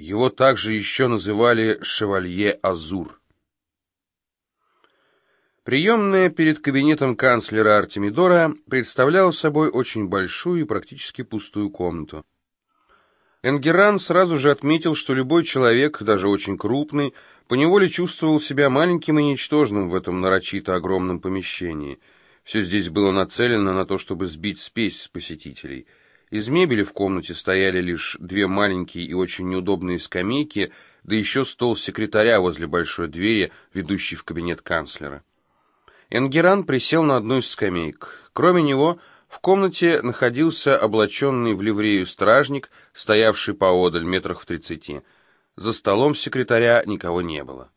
Его также еще называли «шевалье Азур». Приемная перед кабинетом канцлера Артемидора представляла собой очень большую и практически пустую комнату. Энгеран сразу же отметил, что любой человек, даже очень крупный, поневоле чувствовал себя маленьким и ничтожным в этом нарочито огромном помещении. Все здесь было нацелено на то, чтобы сбить спесь с посетителей – из мебели в комнате стояли лишь две маленькие и очень неудобные скамейки, да еще стол секретаря возле большой двери, ведущей в кабинет канцлера. Энгеран присел на одну из скамеек. Кроме него, в комнате находился облаченный в ливрею стражник, стоявший поодаль метрах в тридцати. За столом секретаря никого не было.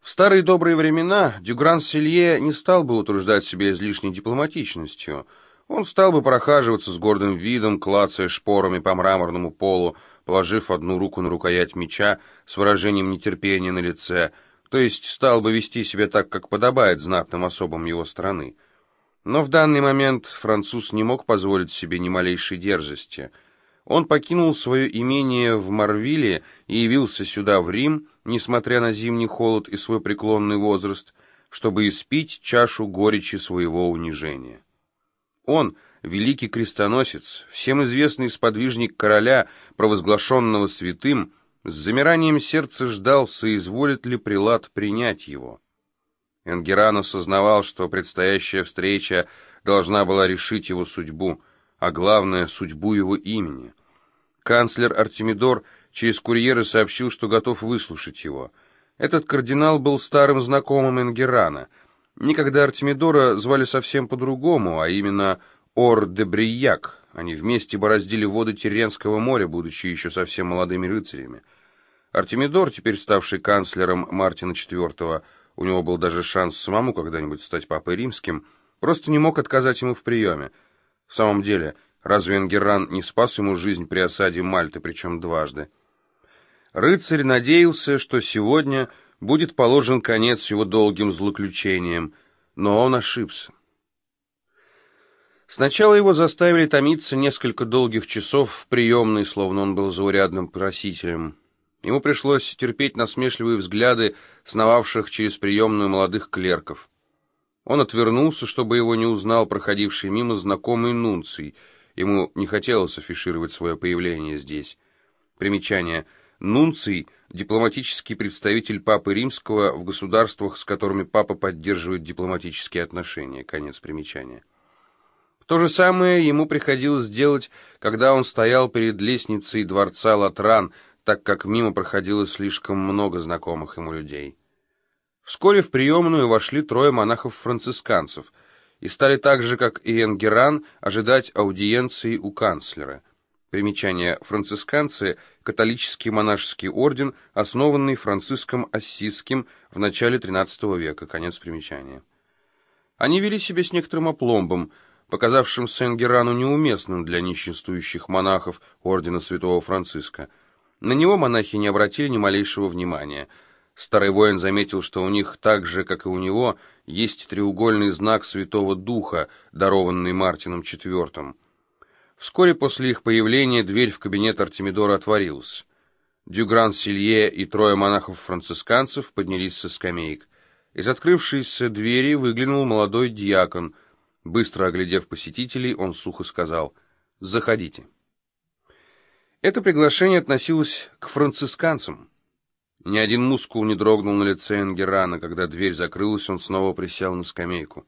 В старые добрые времена Дюгран Селье не стал бы утруждать себя излишней дипломатичностью — он стал бы прохаживаться с гордым видом, клацая шпорами по мраморному полу, положив одну руку на рукоять меча с выражением нетерпения на лице, то есть стал бы вести себя так, как подобает знатным особам его страны. Но в данный момент француз не мог позволить себе ни малейшей дерзости. Он покинул свое имение в Марвиле и явился сюда, в Рим, несмотря на зимний холод и свой преклонный возраст, чтобы испить чашу горечи своего унижения. Он, великий крестоносец, всем известный сподвижник короля, провозглашенного святым, с замиранием сердца ждал, соизволит ли прилад принять его. Энгеран осознавал, что предстоящая встреча должна была решить его судьбу, а главное, судьбу его имени. Канцлер Артемидор через курьера сообщил, что готов выслушать его. Этот кардинал был старым знакомым Энгерана — Никогда Артемидора звали совсем по-другому, а именно Ор-де-Брияк. Они вместе бороздили воды Теренского моря, будучи еще совсем молодыми рыцарями. Артемидор, теперь ставший канцлером Мартина IV, у него был даже шанс самому когда-нибудь стать папой римским, просто не мог отказать ему в приеме. В самом деле, разве Энгерран не спас ему жизнь при осаде Мальты, причем дважды? Рыцарь надеялся, что сегодня будет положен конец его долгим злоключениям, но он ошибся. Сначала его заставили томиться несколько долгих часов в приемной, словно он был заурядным просителем. Ему пришлось терпеть насмешливые взгляды сновавших через приемную молодых клерков. Он отвернулся, чтобы его не узнал проходивший мимо знакомый Нунций. Ему не хотелось афишировать свое появление здесь. Примечание. Нунций — дипломатический представитель Папы Римского в государствах, с которыми Папа поддерживает дипломатические отношения. Конец примечания. То же самое ему приходилось делать, когда он стоял перед лестницей дворца Латран, так как мимо проходило слишком много знакомых ему людей. Вскоре в приемную вошли трое монахов-францисканцев и стали так же, как и Энгеран, ожидать аудиенции у канцлера. Примечание «Францисканцы» — католический монашеский орден, основанный Франциском Ассизским в начале XIII века. Конец примечания. Они вели себя с некоторым опломбом, показавшим Сен-Герану неуместным для нищенствующих монахов ордена святого Франциска. На него монахи не обратили ни малейшего внимания. Старый воин заметил, что у них так же, как и у него, есть треугольный знак Святого Духа, дарованный Мартином IV. Вскоре после их появления дверь в кабинет Артемидора отворилась. Дюгран Силье и трое монахов-францисканцев поднялись со скамеек. Из открывшейся двери выглянул молодой диакон. Быстро оглядев посетителей, он сухо сказал «Заходите». Это приглашение относилось к францисканцам. Ни один мускул не дрогнул на лице Энгерана. Когда дверь закрылась, он снова присел на скамейку.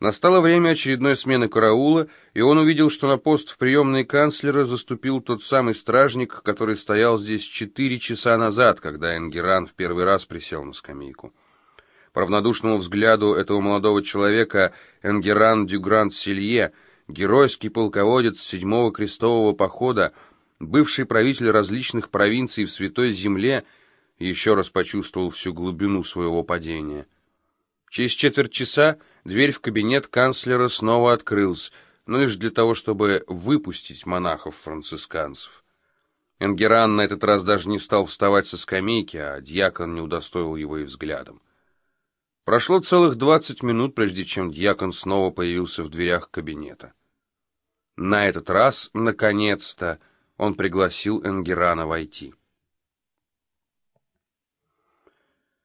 Настало время очередной смены караула, и он увидел, что на пост в приемной канцлера заступил тот самый стражник, который стоял здесь четыре часа назад, когда Энгеран в первый раз присел на скамейку. По равнодушному взгляду этого молодого человека Энгеран Дюгрант Силье, геройский полководец седьмого крестового похода, бывший правитель различных провинций в Святой Земле, еще раз почувствовал всю глубину своего падения. Через четверть часа дверь в кабинет канцлера снова открылась, но лишь для того, чтобы выпустить монахов-францисканцев. Энгеран на этот раз даже не стал вставать со скамейки, а дьякон не удостоил его и взглядом. Прошло целых двадцать минут, прежде чем дьякон снова появился в дверях кабинета. На этот раз, наконец-то, Он пригласил Энгерана войти.